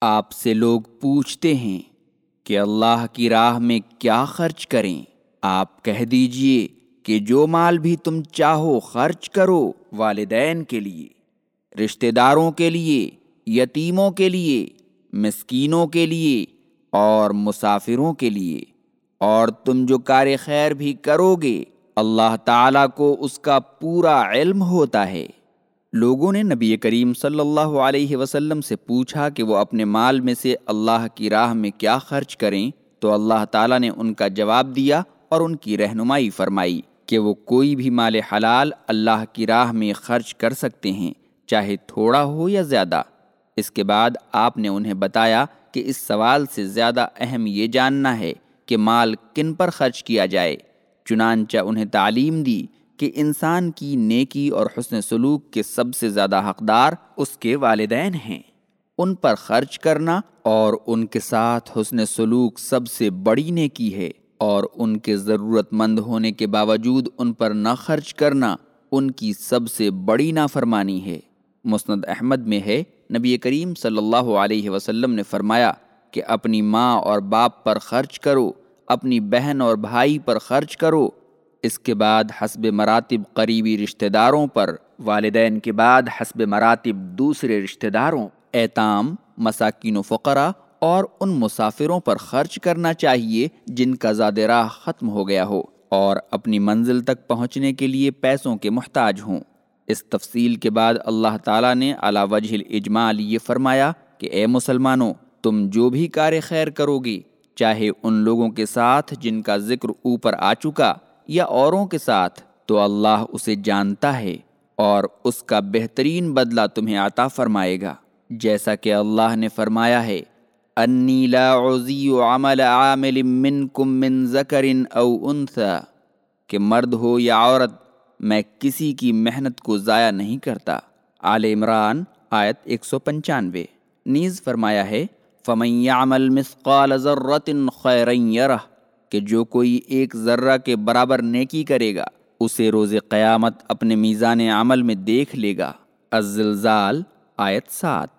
آپ سے لوگ پوچھتے ہیں کہ اللہ کی راہ میں کیا خرچ کریں۔ آپ کہہ دیجیے کہ جو مال بھی تم چاہو خرچ کرو والدین کے لیے، رشتہ داروں کے لیے، یتیموں کے لیے، مسکینوں کے لیے اور مسافروں کے لیے۔ اور تم جو کار خیر بھی کرو گے، اللہ تعالیٰ کو اس کا پورا علم ہوتا ہے۔ لوگوں نے نبی کریم صلی اللہ علیہ وسلم سے پوچھا کہ وہ اپنے مال میں سے اللہ کی راہ میں کیا خرچ کریں، تو اللہ تعالیٰ نے ان کا جواب دیا اور ان کی رہنمائی فرمائی کہ وہ کوئی بھی مال حلال اللہ کی راہ میں خرچ کر سکتے ہیں، چاہے تھوڑا ہو یا زیادہ۔ اس کے بعد آپ نے انہیں بتایا کہ اس سوال سے زیادہ اہم یہ جاننا ہے کہ مال کن پر خرچ کیا جائے، چنانچہ انہیں تعلیم دی۔ کہ انسان کی نیکی اور حسن سلوک کے سب سے زیادہ حقدار اس کے والدین ہیں۔ ان پر خرچ کرنا اور ان کے ساتھ حسن سلوک سب سے بڑی نیکی ہے اور ان کے ضرورت مند ہونے کے باوجود ان پر نہ خرچ کرنا ان کی سب سے بڑی نافرمانی ہے۔ مسند احمد میں ہے۔ نبی کریم صلی اللہ علیہ وسلم نے فرمایا کہ اپنی ماں اور باپ پر خرچ کرو، اپنی بہن اور بھائی پر خرچ کرو اس کے بعد حسب مراتب قریبی رشتہ داروں پر، والدین کے بعد حسب مراتب دوسرے رشتہ داروں ایتام مساکین و فقرہ اور ان مسافروں پر خرچ کرنا چاہیے جن کا زاد راہ ختم ہو گیا ہو اور اپنی منزل تک پہنچنے کے لیے پیسوں کے محتاج ہوں۔ اس تفصیل کے بعد اللہ تعالیٰ نے علا وجہ الاجمال یہ فرمایا کہ اے مسلمانوں، تم جو بھی کار خیر کرو گے چاہے ان لوگوں کے ساتھ جن کا ذکر اوپر آ چکا یا اوروں کے ساتھ تو اللہ اسے جانتا ہے اور اس کا بہترین بدلہ تمہیں عطا فرمائے گا۔ جیسا کہ اللہ نے فرمایا ہے، انی لا عزی عمل عامل منکم من ذکر او انثا کہ مرد ہو یا عورت، میں کسی کی محنت کو ضائع نہیں کرتا۔ آل عمران، آیت ایک سو پنچانوے۔ نیز فرمایا ہے، فمن يعمل مثقال ذرة خيرا يره کہ جو کوئی ایک ذرہ کے برابر نیکی کرے گا، اسے روز قیامت اپنے میزان عمل میں دیکھ لے گا۔ الزلزال، آیت سات۔